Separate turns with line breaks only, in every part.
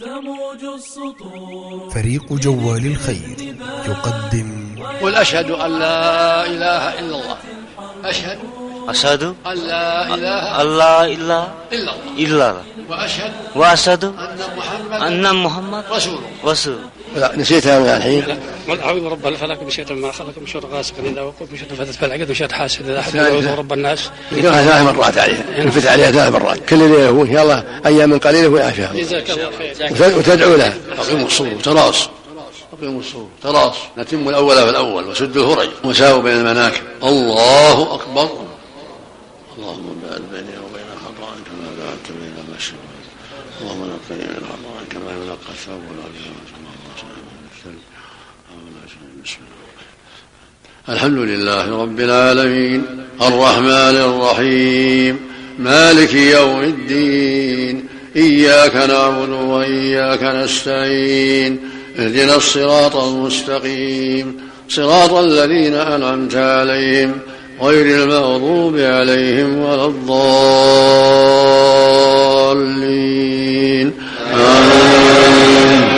تموج السطور
فريق جوال الخير يقدم
قل أشهد أن لا إله إلا الله. أشهد
أشهد
أن لا إله
أن لا إله
إلا الله.
إلا الله.
وأشهد
وأشهد
أن محمد
أن محمد
رسول الله
رسول
لا نسيتها من الحين.
قل اعوذ برب الفلك من شر ما خلق من شر غاسق إذا وقب من شر فتت فالعقد من شر حاسد إذا حسد أعوذ برب الناس.
يقراها ثلاث مرات عليها ينفت عليها ثلاث مرات. كل ليله هو ان شاء الله أيام قليلة ويعافيها
جزاك الله خير.
وت- وتدعو لها. أقيموا الصوم تراص. أقيموا الصوم تراص. نتم الأول فالاول وسدوا الفرج. وساووا بين المناكب. الله أكبر. اللهم باعد بيني وبين خطايا كما باعدت بين المشرق اللهم نقني من خطايا كما ينقى الثوب والابيض بسم الله الحمد لله رب العالمين. الرحمن الرحيم. مالك يوم الدين. إياك نعبد وإياك نستعين. اهدنا الصراط المستقيم. صراط الذين أنعمت عليهم. غير المغضوب عليهم ولا الضالين. آمين.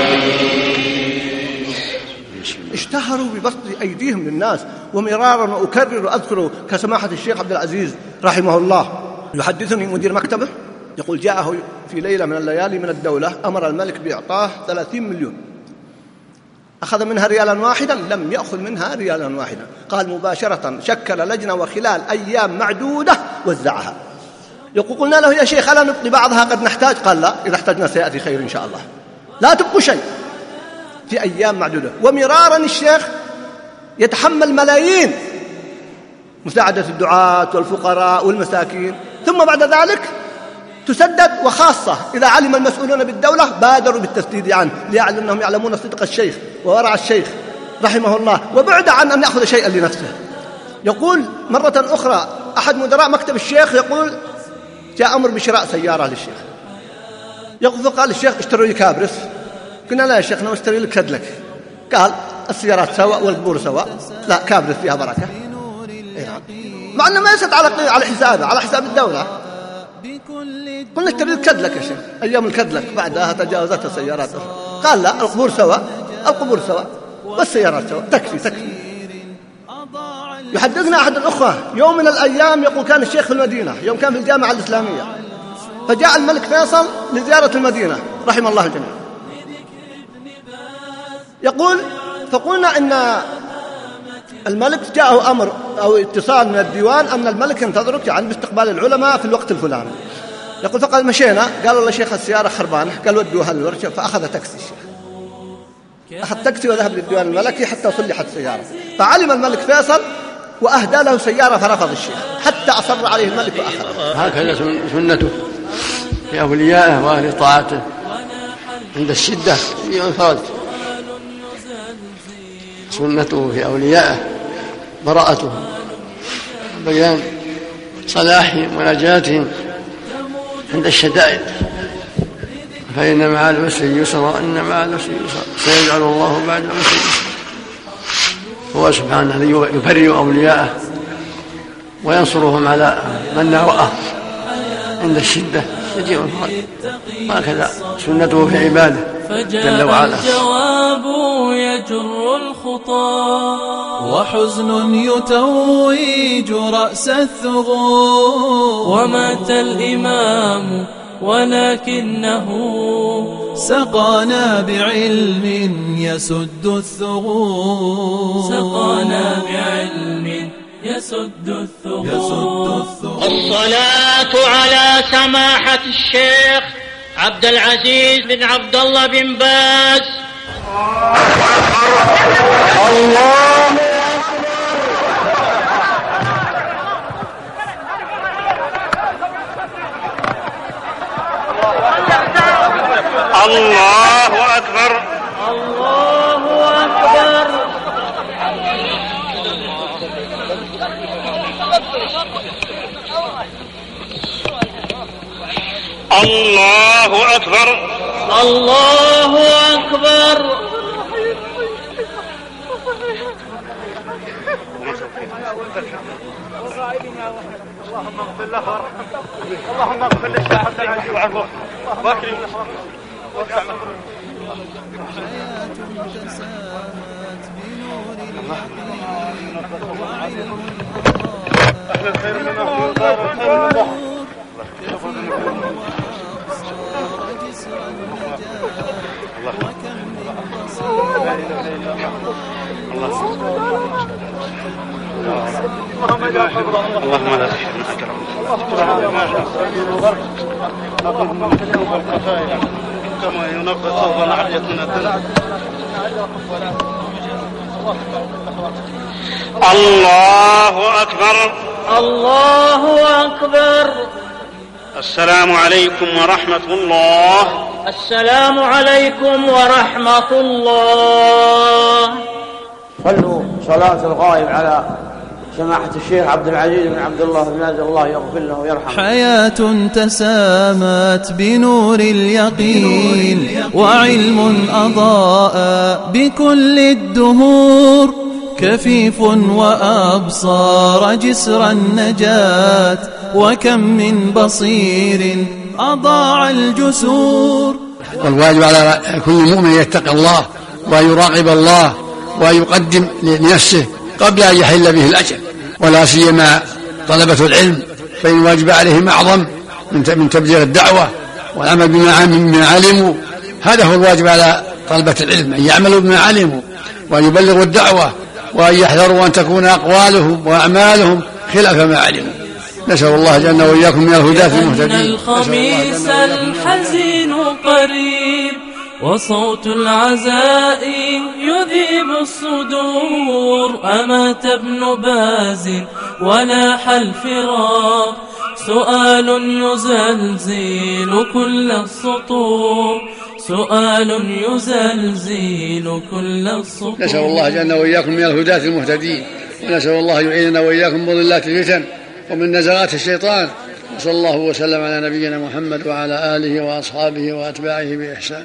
اشتهروا ببسط أيديهم للناس ومرارا وأكرر أذكر كسماحة الشيخ عبد العزيز رحمه الله. يحدثني مدير مكتبه يقول جاءه في ليلة من الليالي من الدولة أمر الملك بإعطاه 30 مليون. أخذ منها ريالا واحدا؟ لم يأخذ منها ريالا واحدا. قال مباشرة شكل لجنة وخلال أيام معدودة وزعها. يقول قلنا له يا شيخ ألا نبقي بعضها؟ قد نحتاج. قال لا إذا احتجنا سيأتي خير إن شاء الله. لا تبقوا شيء. في أيام معدودة. ومرارا الشيخ يتحمل ملايين. مساعدة الدعاة والفقراء والمساكين. ثم بعد ذلك تسدد وخاصة إذا علم المسؤولون بالدولة بادروا بالتسديد عنه ليعلم أنهم يعلمون صدق الشيخ وورع الشيخ رحمه الله وبعد عن أن يأخذ شيئا لنفسه. يقول مرة أخرى أحد مدراء مكتب الشيخ يقول جاء أمر بشراء سيارة للشيخ. يقول فقال الشيخ اشتروا لي كابرس. قلنا لا يا شيخ أنا اشتري لك كدلك. قال السيارات سواء والقبور سواء. لا كابرس فيها بركة. إيه. مع إنه ما ليست على على حسابه على حساب الدولة. قلنا لك كدلك يا شيخ أيام الكدلك بعدها تجاوزتها سيارات أخرى قال لا القبور سواء القبور سواء والسيارات سواء تكفي تكفي. يحدثنا أحد الأخوة يوم من الأيام يقول كان الشيخ في المدينة يوم كان في الجامعة الإسلامية. فجاء الملك فيصل لزيارة المدينة رحم الله الجميع. يقول فقلنا إن الملك جاءه أمر أو اتصال من الديوان أن الملك ينتظرك يعني باستقبال العلماء في الوقت الفلاني. يقول فقال مشينا. قال والله شيخ السيارة خربانه قال ودوها للورشه فأخذ تاكسي الشيخ. أخذ تاكسي وذهب للديوان الملكي حتى صلحت السياره فعلم الملك فيصل وأهدى له سيارة فرفض الشيخ. حتى أصر عليه الملك واخذها
هكذا سن- سنته. في أوليائه وأهل طاعته. عند الشدة. ينفرد سنته في أوليائه. براءتهم. بيان صلاحهم ونجاتهم عند الشدائد. فإن مع العسر يسرا إن مع العسر يسرا. سيجعل الله بعد العسر يسرا. هو سبحانه يبرئ أولياءه وينصرهم على من ناوأه عند الشدة. يجيء الفرج هكذا سنته في عباده جل
فجاء
وعلا.
الجواب يجر الخطى.
وحزن يتويج رأس الثغور.
ومات الإمام ولكنه
سقانا بعلم يسد الثغور.
سقانا بعلم يسد الثغور
يسد الثغور.
الصلاة على سماحة الشيخ عبد العزيز بن عبد الله بن باز.
الله أكبر
الله أكبر
الله أكبر.
الله أكبر.
اللهم اغفر له اللهم اغفر للشيخ عبد العزيز وعفوه واكرم اللهم لا كما ينبت ثوب العبد من الله أكبر.
الله أكبر.
السلام عليكم ورحمة الله.
السلام عليكم ورحمة الله.
صلوا صلاة الغائب على سماحة الشيخ عبد العزيز بن عبد الله بن نازل الله يغفر له ويرحمه.
حياة تسامت بنور اليقين وعلم أضاء بكل الدهور كفيف وأبصار جسر النجاة وكم من بصير أضاع الجسور.
والواجب على كل مؤمن يتقي الله وأن يراقب الله وأن يقدم لنفسه قبل أن يحل به الأجل ولا سيما طلبة العلم فإن واجب عليهم أعظم من تبليغ الدعوة والعمل بما علموا. هذا هو الواجب على طلبة العلم أن يعملوا بما علموا وأن يبلغوا الدعوة وأن يحذروا أن تكون أقوالهم وأعمالهم خلاف ما علموا. نسأل الله جل وإياكم من الهداة المهتدين.
الخميس الحزين قريب وصوت العزاء يذيب الصدور. أمات ابن باز ولاح الفراق سؤال يزلزل كل السطور. سؤال يزلزل كل السطور.
نسأل الله جل وإياكم من الهداة المهتدين. ونسأل الله يعيننا وإياكم من ضلات الفتن. ومن نزغات الشيطان. وصلى الله وسلم على نبينا محمد وعلى آله وأصحابه وأتباعه بإحسان.